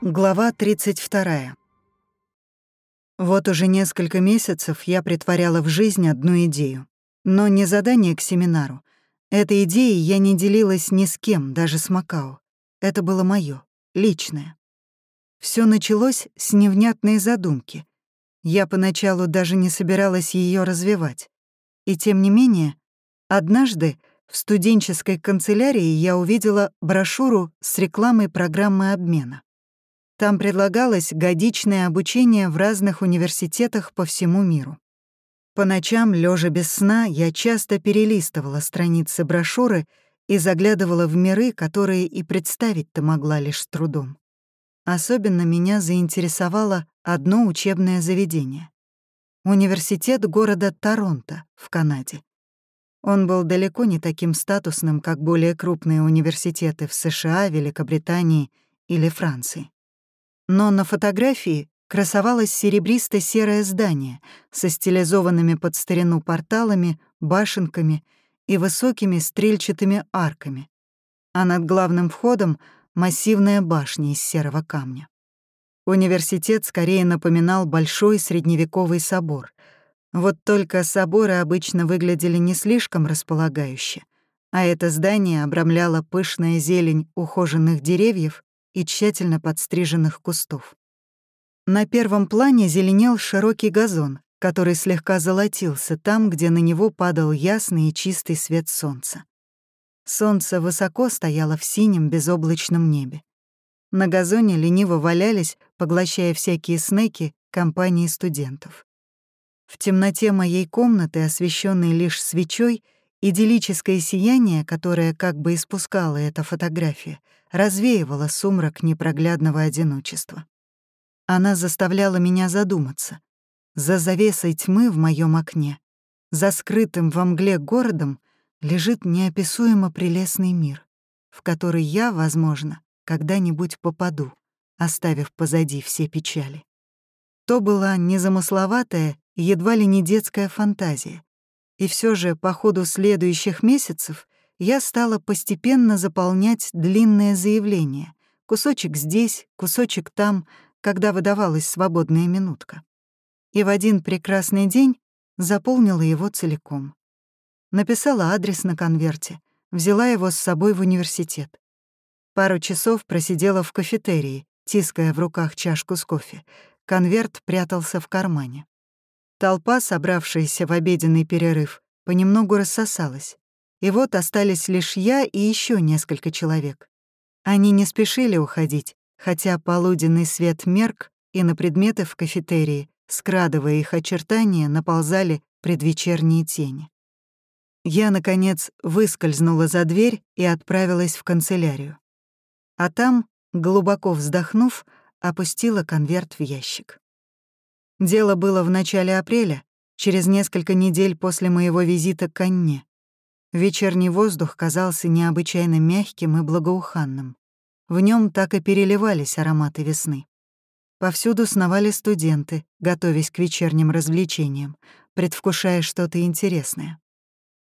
Глава 32. Вот уже несколько месяцев я притворяла в жизнь одну идею. Но не задание к семинару. Этой идеей я не делилась ни с кем, даже с Макао. Это было моё, личное. Все началось с невнятной задумки. Я поначалу даже не собиралась ее развивать. И тем не менее, однажды в студенческой канцелярии я увидела брошюру с рекламой программы обмена. Там предлагалось годичное обучение в разных университетах по всему миру. По ночам, лежа без сна, я часто перелистывала страницы брошюры и заглядывала в миры, которые и представить-то могла лишь с трудом. Особенно меня заинтересовало одно учебное заведение. Университет города Торонто в Канаде. Он был далеко не таким статусным, как более крупные университеты в США, Великобритании или Франции. Но на фотографии красовалось серебристо-серое здание со стилизованными под старину порталами, башенками и высокими стрельчатыми арками, а над главным входом — массивная башня из серого камня. Университет скорее напоминал большой средневековый собор. Вот только соборы обычно выглядели не слишком располагающе, а это здание обрамляла пышная зелень ухоженных деревьев и тщательно подстриженных кустов. На первом плане зеленел широкий газон, который слегка золотился там, где на него падал ясный и чистый свет солнца. Солнце высоко стояло в синем безоблачном небе. На газоне лениво валялись, поглощая всякие снеки, компании студентов. В темноте моей комнаты, освещенной лишь свечой, идиллическое сияние, которое как бы испускала эта фотография, развеивала сумрак непроглядного одиночества. Она заставляла меня задуматься. За завесой тьмы в моем окне, за скрытым во мгле городом, лежит неописуемо прелестный мир, в который я, возможно, когда-нибудь попаду, оставив позади все печали. То была незамысловатая, едва ли не детская фантазия. И все же по ходу следующих месяцев я стала постепенно заполнять длинное заявление. Кусочек здесь, кусочек там, когда выдавалась свободная минутка. И в один прекрасный день заполнила его целиком. Написала адрес на конверте, взяла его с собой в университет. Пару часов просидела в кафетерии, тиская в руках чашку с кофе. Конверт прятался в кармане. Толпа, собравшаяся в обеденный перерыв, понемногу рассосалась. И вот остались лишь я и еще несколько человек. Они не спешили уходить, хотя полуденный свет мерк, и на предметы в кафетерии, скрадывая их очертания, наползали предвечерние тени. Я, наконец, выскользнула за дверь и отправилась в канцелярию. А там, глубоко вздохнув, опустила конверт в ящик. Дело было в начале апреля, через несколько недель после моего визита к Анне. Вечерний воздух казался необычайно мягким и благоуханным. В нем так и переливались ароматы весны. Повсюду сновали студенты, готовясь к вечерним развлечениям, предвкушая что-то интересное.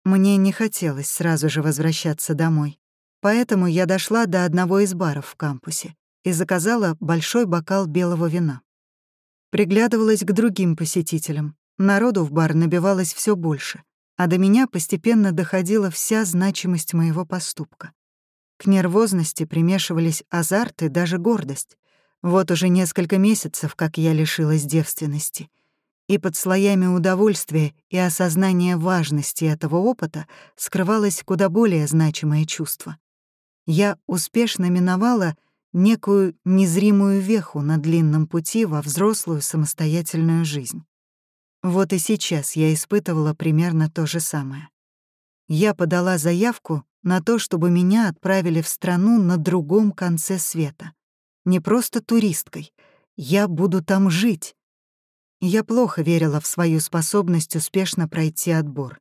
Мне не хотелось сразу же возвращаться домой, поэтому я дошла до одного из баров в кампусе и заказала большой бокал белого вина. Приглядывалась к другим посетителям. Народу в бар набивалось все больше, а до меня постепенно доходила вся значимость моего поступка. К нервозности примешивались азарт и даже гордость. Вот уже несколько месяцев, как я лишилась девственности. И под слоями удовольствия и осознания важности этого опыта скрывалось куда более значимое чувство. Я успешно миновала некую незримую веху на длинном пути во взрослую самостоятельную жизнь. Вот и сейчас я испытывала примерно то же самое. Я подала заявку на то, чтобы меня отправили в страну на другом конце света. Не просто туристкой. Я буду там жить. Я плохо верила в свою способность успешно пройти отбор.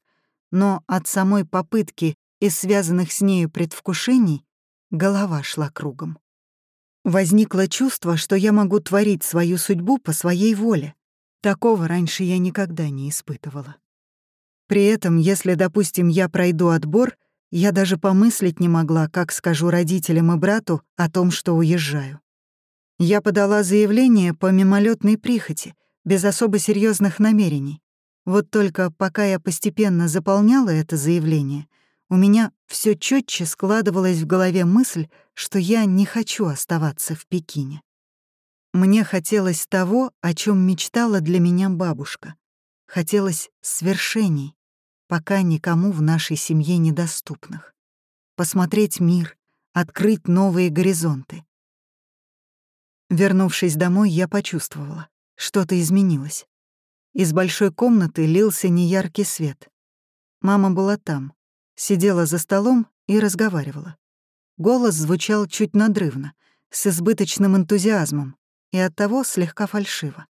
Но от самой попытки и связанных с нею предвкушений голова шла кругом. Возникло чувство, что я могу творить свою судьбу по своей воле, Такого раньше я никогда не испытывала. При этом, если, допустим, я пройду отбор, я даже помыслить не могла, как скажу родителям и брату о том, что уезжаю. Я подала заявление по мимолетной прихоти, без особо серьезных намерений. Вот только пока я постепенно заполняла это заявление, у меня все четче складывалась в голове мысль, что я не хочу оставаться в Пекине. Мне хотелось того, о чем мечтала для меня бабушка. Хотелось свершений, пока никому в нашей семье недоступных. Посмотреть мир, открыть новые горизонты. Вернувшись домой, я почувствовала, что-то изменилось. Из большой комнаты лился неяркий свет. Мама была там, сидела за столом и разговаривала. Голос звучал чуть надрывно, с избыточным энтузиазмом и оттого слегка фальшиво.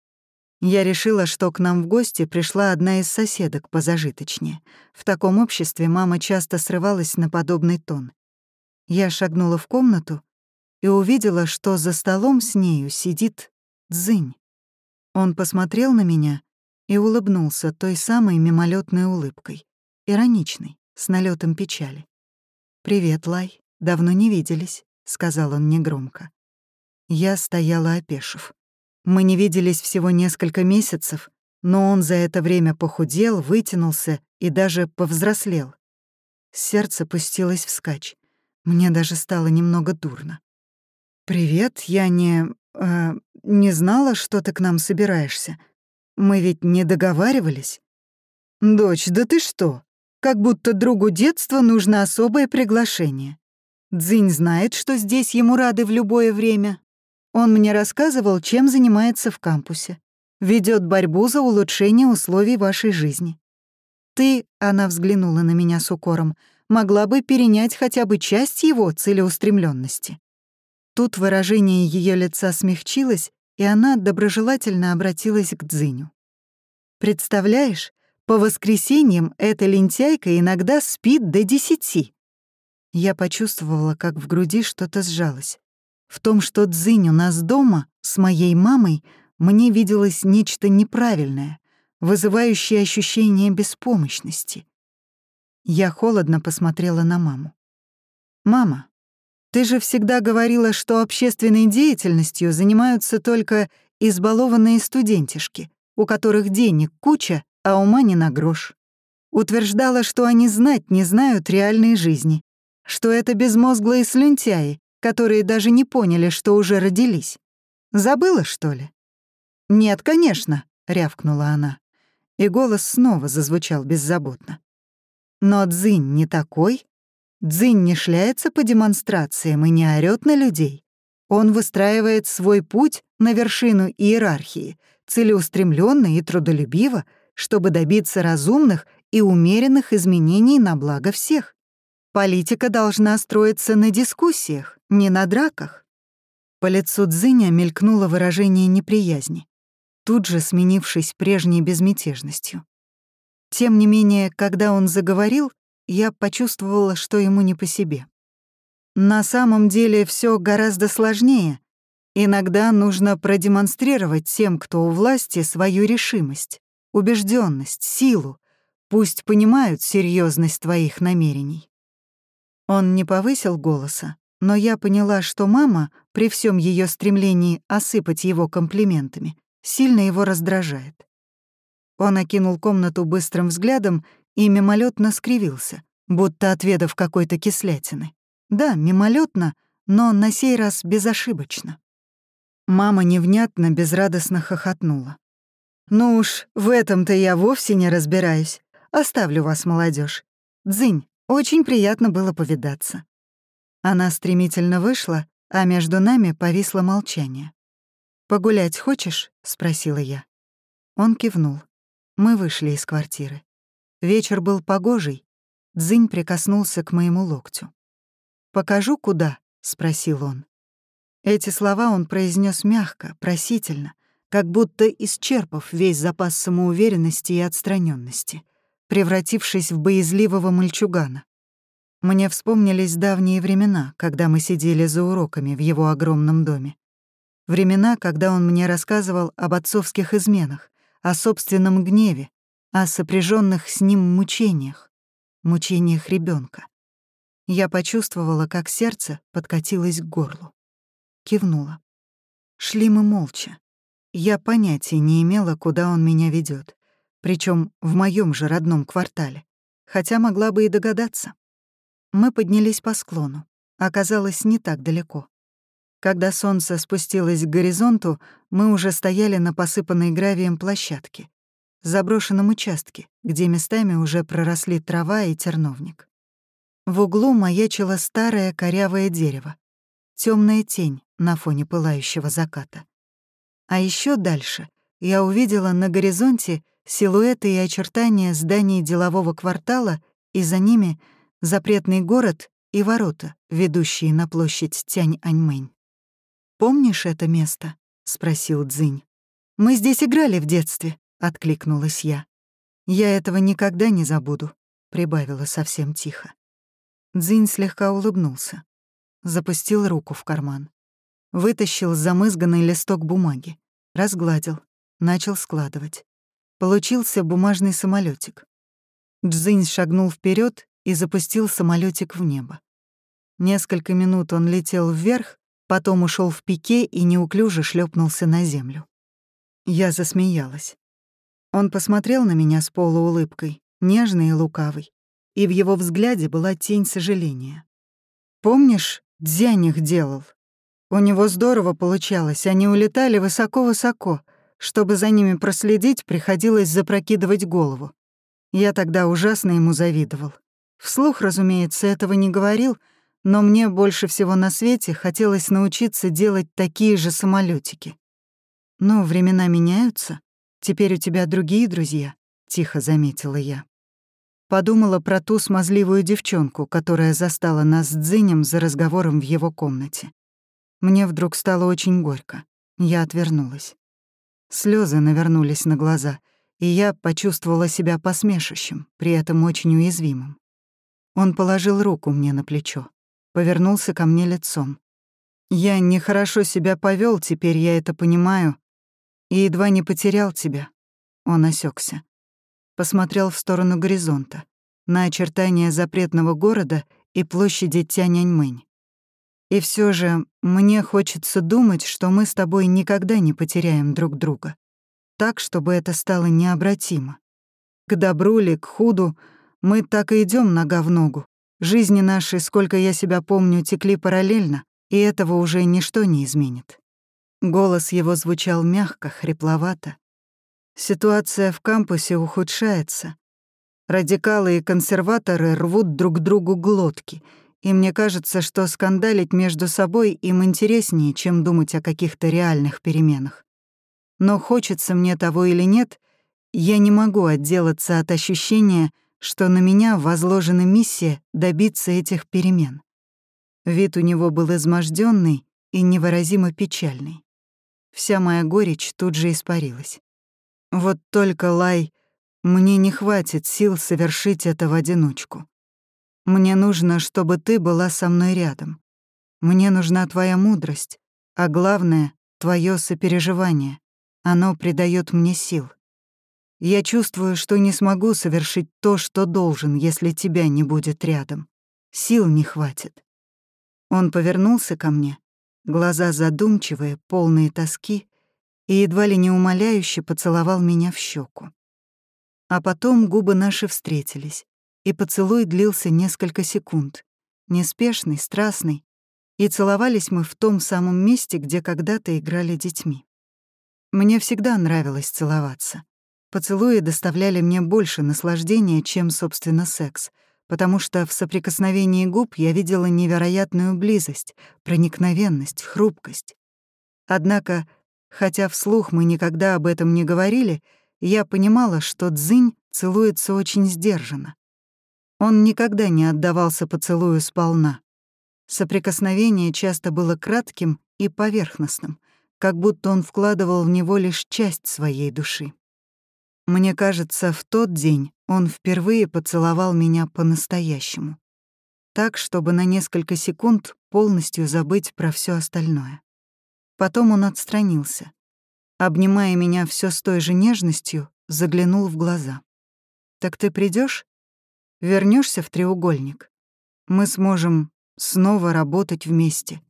Я решила, что к нам в гости пришла одна из соседок позажиточнее. В таком обществе мама часто срывалась на подобный тон. Я шагнула в комнату и увидела, что за столом с нею сидит Дзынь. Он посмотрел на меня и улыбнулся той самой мимолетной улыбкой, ироничной, с налетом печали. «Привет, Лай, давно не виделись», — сказал он негромко. Я стояла опешив. Мы не виделись всего несколько месяцев, но он за это время похудел, вытянулся и даже повзрослел. Сердце пустилось вскачь. Мне даже стало немного дурно. «Привет, я не... Э, не знала, что ты к нам собираешься. Мы ведь не договаривались?» «Дочь, да ты что? Как будто другу детства нужно особое приглашение. Дзинь знает, что здесь ему рады в любое время, он мне рассказывал, чем занимается в кампусе. Ведет борьбу за улучшение условий вашей жизни. Ты, она взглянула на меня с укором, могла бы перенять хотя бы часть его целеустремленности. Тут выражение ее лица смягчилось, и она доброжелательно обратилась к Дзиню. «Представляешь, по воскресеньям эта лентяйка иногда спит до десяти». Я почувствовала, как в груди что-то сжалось. В том, что Дзинь у нас дома с моей мамой, мне виделось нечто неправильное, вызывающее ощущение беспомощности. Я холодно посмотрела на маму. «Мама, ты же всегда говорила, что общественной деятельностью занимаются только избалованные студентишки, у которых денег куча, а ума не на грош. Утверждала, что они знать не знают реальной жизни, что это безмозглые слюнтяи, которые даже не поняли, что уже родились. Забыла, что ли? «Нет, конечно», — рявкнула она. И голос снова зазвучал беззаботно. Но Дзинь не такой. Дзинь не шляется по демонстрациям и не орёт на людей. Он выстраивает свой путь на вершину иерархии, целеустремленно и трудолюбиво, чтобы добиться разумных и умеренных изменений на благо всех. Политика должна строиться на дискуссиях, не на драках. По лицу Дзиня мелькнуло выражение неприязни, тут же сменившись прежней безмятежностью. Тем не менее, когда он заговорил, я почувствовала, что ему не по себе. На самом деле все гораздо сложнее. Иногда нужно продемонстрировать тем, кто у власти, свою решимость, убежденность, силу. Пусть понимают серьезность твоих намерений. Он не повысил голоса, но я поняла, что мама, при всем ее стремлении осыпать его комплиментами, сильно его раздражает. Он окинул комнату быстрым взглядом и мимолетно скривился, будто отведав какой-то кислятины. Да, мимолетно, но на сей раз безошибочно. Мама невнятно, безрадостно хохотнула. «Ну уж, в этом-то я вовсе не разбираюсь. Оставлю вас, молодежь. Дзынь, очень приятно было повидаться». Она стремительно вышла, а между нами повисло молчание. «Погулять хочешь?» — спросила я. Он кивнул. Мы вышли из квартиры. Вечер был погожий. Дзынь прикоснулся к моему локтю. «Покажу, куда?» — спросил он. Эти слова он произнес мягко, просительно, как будто исчерпав весь запас самоуверенности и отстраненности превратившись в боязливого мальчугана. Мне вспомнились давние времена, когда мы сидели за уроками в его огромном доме. Времена, когда он мне рассказывал об отцовских изменах, о собственном гневе, о сопряженных с ним мучениях, мучениях ребенка. Я почувствовала, как сердце подкатилось к горлу. Кивнула. Шли мы молча. Я понятия не имела, куда он меня ведет, причем в моем же родном квартале, хотя могла бы и догадаться. Мы поднялись по склону. Оказалось, не так далеко. Когда солнце спустилось к горизонту, мы уже стояли на посыпанной гравием площадке, заброшенном участке, где местами уже проросли трава и терновник. В углу маячило старое корявое дерево, темная тень на фоне пылающего заката. А еще дальше я увидела на горизонте силуэты и очертания зданий делового квартала, и за ними запретный город и ворота, ведущие на площадь Тянь-Аньмэнь. «Помнишь это место?» — спросил Цзинь. «Мы здесь играли в детстве», — откликнулась я. «Я этого никогда не забуду», — прибавила совсем тихо. Цзинь слегка улыбнулся. Запустил руку в карман. Вытащил замызганный листок бумаги. Разгладил. Начал складывать. Получился бумажный самолетик. Джзинь шагнул вперед и запустил самолетик в небо. Несколько минут он летел вверх, потом ушел в пике и неуклюже шлепнулся на землю. Я засмеялась. Он посмотрел на меня с полуулыбкой, нежной и лукавой, и в его взгляде была тень сожаления. «Помнишь, Дзянь их делал? У него здорово получалось, они улетали высоко-высоко. Чтобы за ними проследить, приходилось запрокидывать голову. Я тогда ужасно ему завидовал. Вслух, разумеется, этого не говорил — но мне больше всего на свете хотелось научиться делать такие же самолетики. Но времена меняются. Теперь у тебя другие друзья, тихо заметила я. Подумала про ту смазливую девчонку, которая застала нас с Дзинем за разговором в его комнате. Мне вдруг стало очень горько. Я отвернулась. Слезы навернулись на глаза, и я почувствовала себя посмешищем, при этом очень уязвимым. Он положил руку мне на плечо повернулся ко мне лицом. «Я нехорошо себя повел, теперь я это понимаю, и едва не потерял тебя». Он осекся. Посмотрел в сторону горизонта, на очертания запретного города и площади Тяньаньмэнь. И все же мне хочется думать, что мы с тобой никогда не потеряем друг друга. Так, чтобы это стало необратимо. К добру ли, к худу, мы так и идем нога в ногу, Жизни наши, сколько я себя помню, текли параллельно, и этого уже ничто не изменит. Голос его звучал мягко, хрипловато. Ситуация в кампусе ухудшается. Радикалы и консерваторы рвут друг другу глотки, и мне кажется, что скандалить между собой им интереснее, чем думать о каких-то реальных переменах. Но хочется мне того или нет, я не могу отделаться от ощущения, что на меня возложена миссия добиться этих перемен. Вид у него был изможденный и невыразимо печальный. Вся моя горечь тут же испарилась. Вот только, Лай, мне не хватит сил совершить это в одиночку. Мне нужно, чтобы ты была со мной рядом. Мне нужна твоя мудрость, а главное — твое сопереживание. Оно придает мне сил. Я чувствую, что не смогу совершить то, что должен, если тебя не будет рядом. Сил не хватит. Он повернулся ко мне, глаза задумчивые, полные тоски, и едва ли не умоляюще поцеловал меня в щеку. А потом губы наши встретились, и поцелуй длился несколько секунд, неспешный, страстный, и целовались мы в том самом месте, где когда-то играли детьми. Мне всегда нравилось целоваться. Поцелуи доставляли мне больше наслаждения, чем, собственно, секс, потому что в соприкосновении губ я видела невероятную близость, проникновенность, хрупкость. Однако, хотя вслух мы никогда об этом не говорили, я понимала, что Дзынь целуется очень сдержанно. Он никогда не отдавался поцелую сполна. Соприкосновение часто было кратким и поверхностным, как будто он вкладывал в него лишь часть своей души. Мне кажется, в тот день он впервые поцеловал меня по-настоящему. Так, чтобы на несколько секунд полностью забыть про все остальное. Потом он отстранился. обнимая меня все с той же нежностью, заглянул в глаза. «Так ты придешь? Вернешься в треугольник? Мы сможем снова работать вместе».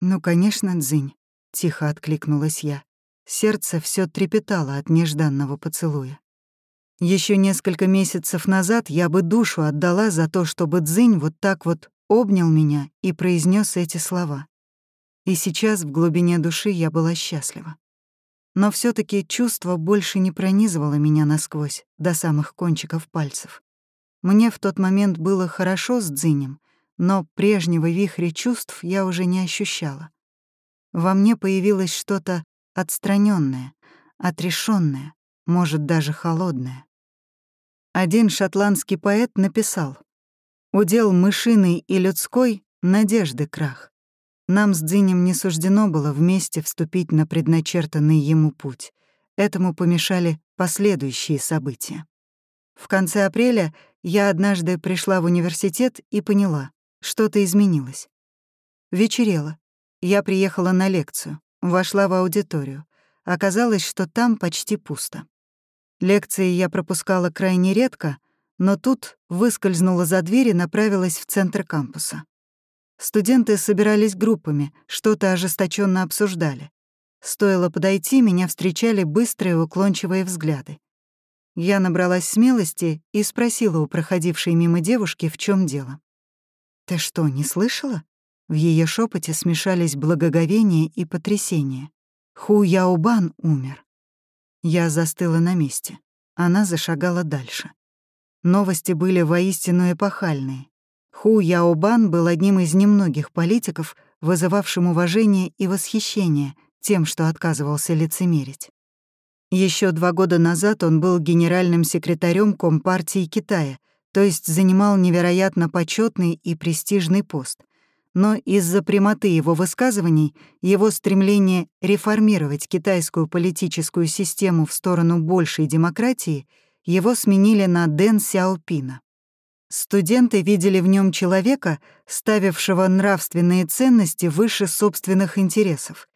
«Ну, конечно, Дзынь», — тихо откликнулась я. Сердце все трепетало от нежданного поцелуя. Еще несколько месяцев назад я бы душу отдала за то, чтобы Дзынь вот так вот обнял меня и произнес эти слова. И сейчас в глубине души я была счастлива. Но все таки чувство больше не пронизывало меня насквозь, до самых кончиков пальцев. Мне в тот момент было хорошо с Дзинем, но прежнего вихря чувств я уже не ощущала. Во мне появилось что-то отстраненное, отрешенное, может, даже холодное. Один шотландский поэт написал «Удел мышиный и людской — надежды крах. Нам с Дзинем не суждено было вместе вступить на предначертанный ему путь. Этому помешали последующие события. В конце апреля я однажды пришла в университет и поняла, что-то изменилось. Вечерело. Я приехала на лекцию, вошла в аудиторию. Оказалось, что там почти пусто. Лекции я пропускала крайне редко, но тут выскользнула за дверь и направилась в центр кампуса. Студенты собирались группами, что-то ожесточенно обсуждали. Стоило подойти, меня встречали быстрые уклончивые взгляды. Я набралась смелости и спросила у проходившей мимо девушки, в чем дело. «Ты что, не слышала?» В ее шепоте смешались благоговение и потрясение. Ху Яобан умер. Я застыла на месте. Она зашагала дальше. Новости были воистину эпохальные. Ху Яобан был одним из немногих политиков, вызывавшим уважение и восхищение тем, что отказывался лицемерить. Еще два года назад он был генеральным секретарем Компартии Китая, то есть занимал невероятно почетный и престижный пост — но из-за прямоты его высказываний, его стремление реформировать китайскую политическую систему в сторону большей демократии, его сменили на Дэн Сяопина. Студенты видели в нем человека, ставившего нравственные ценности выше собственных интересов.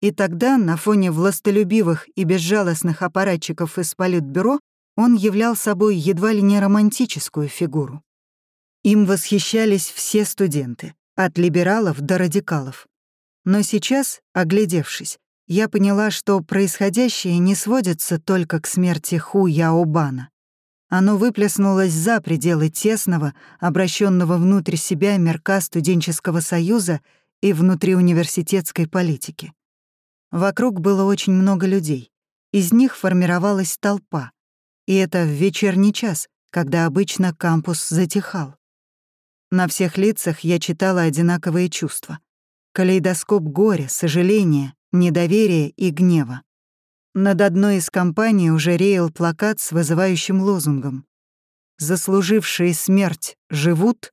И тогда, на фоне властолюбивых и безжалостных аппаратчиков из Политбюро, он являл собой едва ли не романтическую фигуру. Им восхищались все студенты, от либералов до радикалов. Но сейчас, оглядевшись, я поняла, что происходящее не сводится только к смерти Ху Яобана. Оно выплеснулось за пределы тесного, обращенного внутрь себя мерка студенческого союза и внутриуниверситетской политики. Вокруг было очень много людей. Из них формировалась толпа. И это в вечерний час, когда обычно кампус затихал. На всех лицах я читала одинаковые чувства. Калейдоскоп горя, сожаления, недоверия и гнева. Над одной из компаний уже реял плакат с вызывающим лозунгом «Заслужившие смерть живут,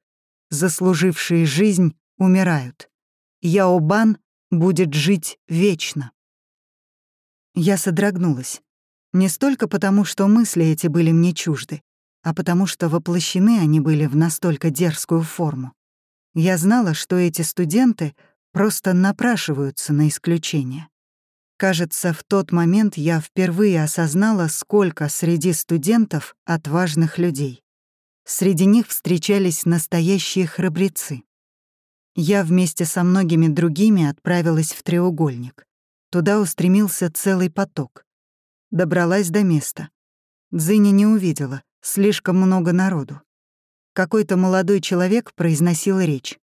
заслужившие жизнь умирают. Яобан будет жить вечно». Я содрогнулась. Не столько потому, что мысли эти были мне чужды, а потому что воплощены они были в настолько дерзкую форму. Я знала, что эти студенты просто напрашиваются на исключение. Кажется, в тот момент я впервые осознала, сколько среди студентов отважных людей. Среди них встречались настоящие храбрецы. Я вместе со многими другими отправилась в треугольник. Туда устремился целый поток. Добралась до места. Дзыни не увидела, Слишком много народу. Какой-то молодой человек произносил речь.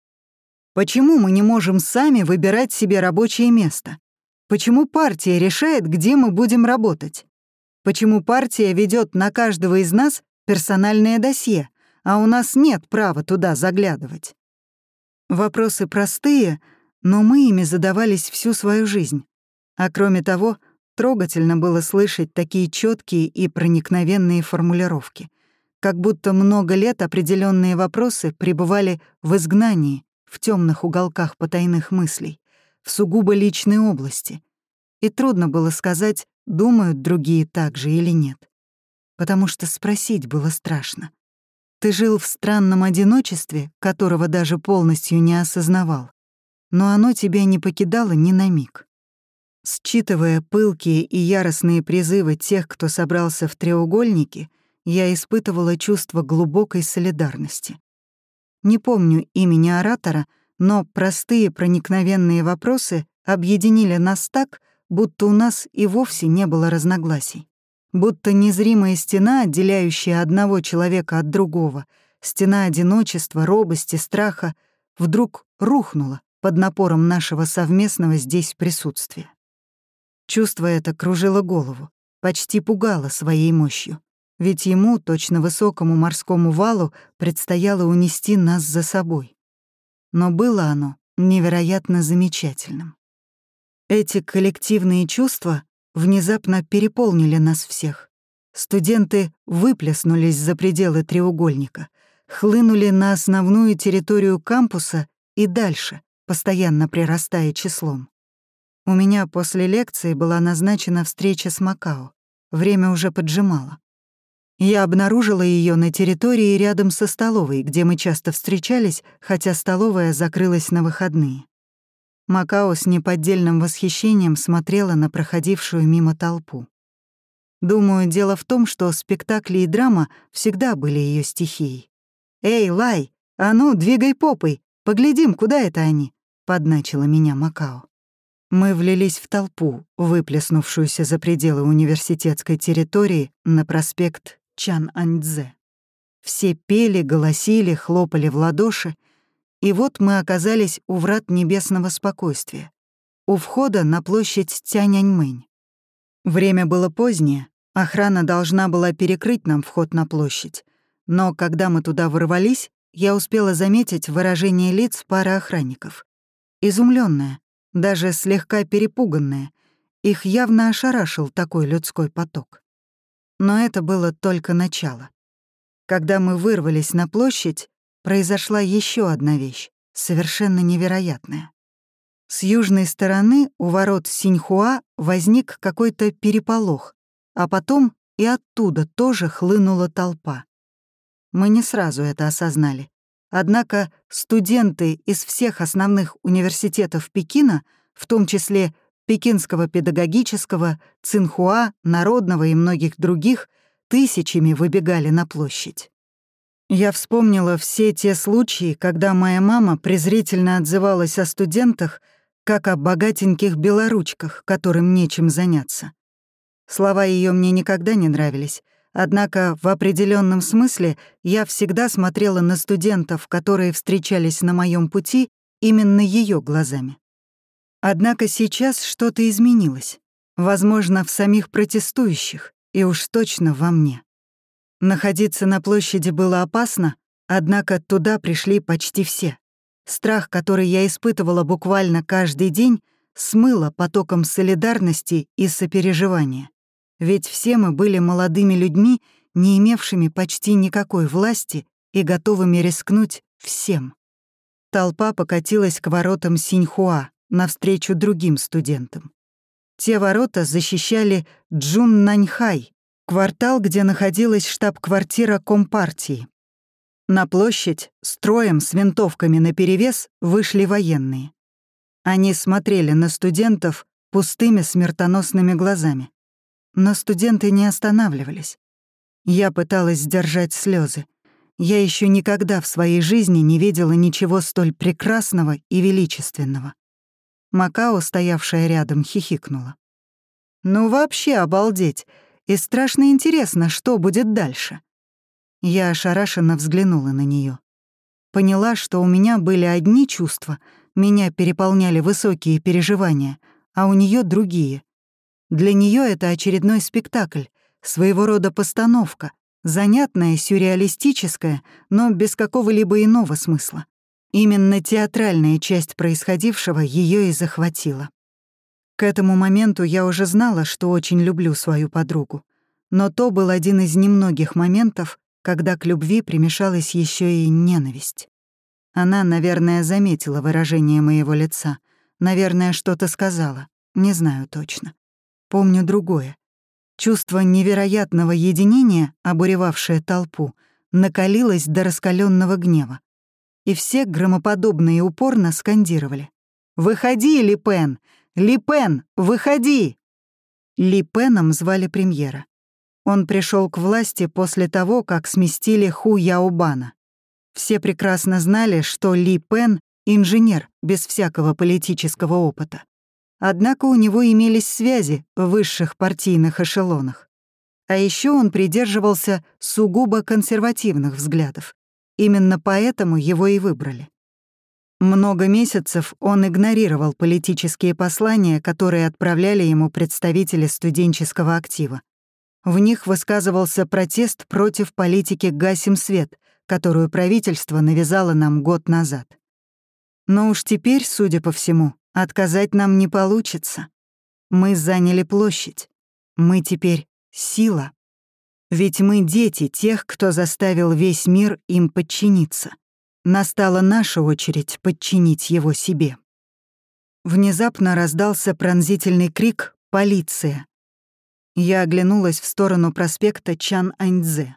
Почему мы не можем сами выбирать себе рабочее место? Почему партия решает, где мы будем работать? Почему партия ведет на каждого из нас персональное досье, а у нас нет права туда заглядывать? Вопросы простые, но мы ими задавались всю свою жизнь. А кроме того, Трогательно было слышать такие четкие и проникновенные формулировки, как будто много лет определенные вопросы пребывали в изгнании, в темных уголках потайных мыслей, в сугубо личной области. И трудно было сказать, думают другие так же или нет. Потому что спросить было страшно. Ты жил в странном одиночестве, которого даже полностью не осознавал, но оно тебя не покидало ни на миг. Считывая пылкие и яростные призывы тех, кто собрался в треугольнике, я испытывала чувство глубокой солидарности. Не помню имени оратора, но простые проникновенные вопросы объединили нас так, будто у нас и вовсе не было разногласий. Будто незримая стена, отделяющая одного человека от другого, стена одиночества, робости, страха, вдруг рухнула под напором нашего совместного здесь присутствия. Чувство это кружило голову, почти пугало своей мощью. Ведь ему, точно высокому морскому валу, предстояло унести нас за собой. Но было оно невероятно замечательным. Эти коллективные чувства внезапно переполнили нас всех. Студенты выплеснулись за пределы треугольника, хлынули на основную территорию кампуса и дальше, постоянно прирастая числом. У меня после лекции была назначена встреча с Макао. Время уже поджимало. Я обнаружила ее на территории рядом со столовой, где мы часто встречались, хотя столовая закрылась на выходные. Макао с неподдельным восхищением смотрела на проходившую мимо толпу. Думаю, дело в том, что спектакли и драма всегда были ее стихией. «Эй, Лай, а ну, двигай попой, поглядим, куда это они?» — подначила меня Макао. Мы влились в толпу, выплеснувшуюся за пределы университетской территории на проспект Чан-Аньцзе. Все пели, голосили, хлопали в ладоши, и вот мы оказались у врат небесного спокойствия, у входа на площадь Тяньаньмэнь. Время было позднее, охрана должна была перекрыть нам вход на площадь, но когда мы туда ворвались, я успела заметить выражение лиц пары охранников. Изумленная, даже слегка перепуганные. Их явно ошарашил такой людской поток. Но это было только начало. Когда мы вырвались на площадь, произошла еще одна вещь, совершенно невероятная. С южной стороны у ворот Синьхуа возник какой-то переполох, а потом и оттуда тоже хлынула толпа. Мы не сразу это осознали. Однако студенты из всех основных университетов Пекина, в том числе Пекинского педагогического, Цинхуа, Народного и многих других, тысячами выбегали на площадь. Я вспомнила все те случаи, когда моя мама презрительно отзывалась о студентах, как о богатеньких белоручках, которым нечем заняться. Слова ее мне никогда не нравились, Однако в определенном смысле я всегда смотрела на студентов, которые встречались на моем пути, именно ее глазами. Однако сейчас что-то изменилось. Возможно, в самих протестующих, и уж точно во мне. Находиться на площади было опасно, однако туда пришли почти все. Страх, который я испытывала буквально каждый день, смыло потоком солидарности и сопереживания. Ведь все мы были молодыми людьми, не имевшими почти никакой власти и готовыми рискнуть всем. Толпа покатилась к воротам Синьхуа, навстречу другим студентам. Те ворота защищали Джун Наньхай, квартал, где находилась штаб-квартира Компартии. На площадь строем с винтовками наперевес вышли военные. Они смотрели на студентов пустыми смертоносными глазами. Но студенты не останавливались. Я пыталась сдержать слезы. Я еще никогда в своей жизни не видела ничего столь прекрасного и величественного. Макао, стоявшая рядом, хихикнула. «Ну вообще обалдеть! И страшно интересно, что будет дальше». Я ошарашенно взглянула на нее. Поняла, что у меня были одни чувства, меня переполняли высокие переживания, а у нее другие, для нее это очередной спектакль, своего рода постановка, занятная, сюрреалистическая, но без какого-либо иного смысла. Именно театральная часть происходившего ее и захватила. К этому моменту я уже знала, что очень люблю свою подругу. Но то был один из немногих моментов, когда к любви примешалась еще и ненависть. Она, наверное, заметила выражение моего лица, наверное, что-то сказала, не знаю точно. Помню другое. Чувство невероятного единения, обуревавшее толпу, накалилось до раскаленного гнева. И все громоподобно и упорно скандировали. «Выходи, Ли Пен! Ли Пен, выходи!» Ли Пеном звали премьера. Он пришел к власти после того, как сместили Ху Яобана. Все прекрасно знали, что Ли Пен — инженер без всякого политического опыта. Однако у него имелись связи в высших партийных эшелонах. А еще он придерживался сугубо консервативных взглядов. Именно поэтому его и выбрали. Много месяцев он игнорировал политические послания, которые отправляли ему представители студенческого актива. В них высказывался протест против политики «гасим свет», которую правительство навязало нам год назад. Но уж теперь, судя по всему, отказать нам не получится. Мы заняли площадь. Мы теперь сила. Ведь мы дети тех, кто заставил весь мир им подчиниться. Настала наша очередь подчинить его себе. Внезапно раздался пронзительный крик «Полиция!». Я оглянулась в сторону проспекта Чан-Аньцзе.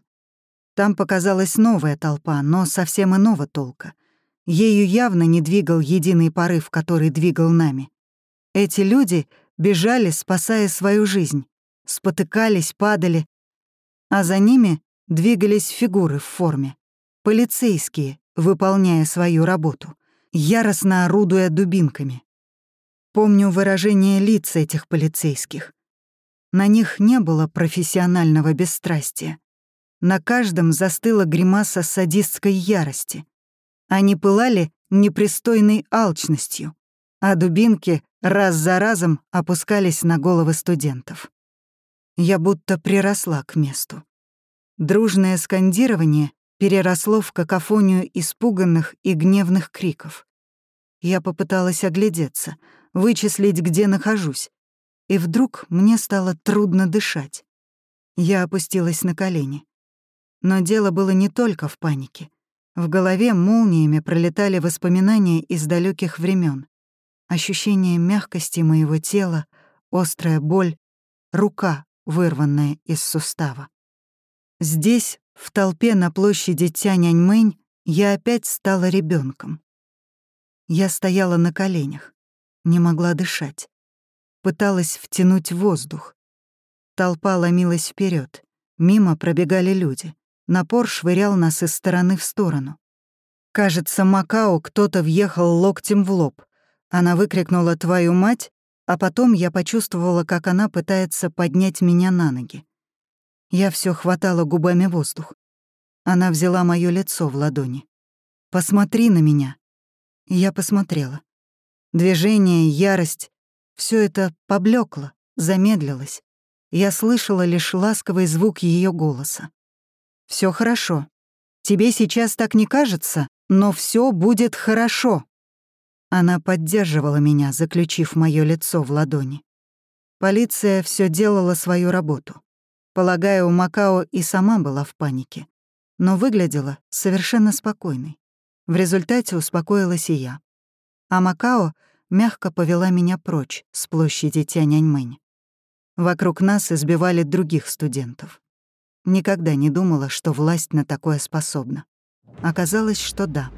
Там показалась новая толпа, но совсем иного толка. Ею явно не двигал единый порыв, который двигал нами. Эти люди бежали, спасая свою жизнь, спотыкались, падали, а за ними двигались фигуры в форме. Полицейские, выполняя свою работу, яростно орудуя дубинками. Помню выражение лиц этих полицейских. На них не было профессионального бесстрастия. На каждом застыла гримаса садистской ярости. Они пылали непристойной алчностью, а дубинки раз за разом опускались на головы студентов. Я будто приросла к месту. Дружное скандирование переросло в какофонию испуганных и гневных криков. Я попыталась оглядеться, вычислить, где нахожусь, и вдруг мне стало трудно дышать. Я опустилась на колени. Но дело было не только в панике. В голове молниями пролетали воспоминания из далеких времен, Ощущение мягкости моего тела, острая боль, рука, вырванная из сустава. Здесь в толпе на площади Тяньаньмэнь я опять стала ребенком. Я стояла на коленях, не могла дышать. Пыталась втянуть воздух. Толпа ломилась вперед, мимо пробегали люди. Напор швырял нас из стороны в сторону. Кажется, Макао кто-то въехал локтем в лоб. Она выкрикнула «Твою мать!», а потом я почувствовала, как она пытается поднять меня на ноги. Я все хватала губами воздух. Она взяла моё лицо в ладони. «Посмотри на меня». Я посмотрела. Движение, ярость — все это поблекло, замедлилось. Я слышала лишь ласковый звук ее голоса. Все хорошо. Тебе сейчас так не кажется, но все будет хорошо». Она поддерживала меня, заключив моё лицо в ладони. Полиция все делала свою работу. Полагаю, Макао и сама была в панике, но выглядела совершенно спокойной. В результате успокоилась и я. А Макао мягко повела меня прочь с площади Тяньаньмэнь. Вокруг нас избивали других студентов. Никогда не думала, что власть на такое способна. Оказалось, что да.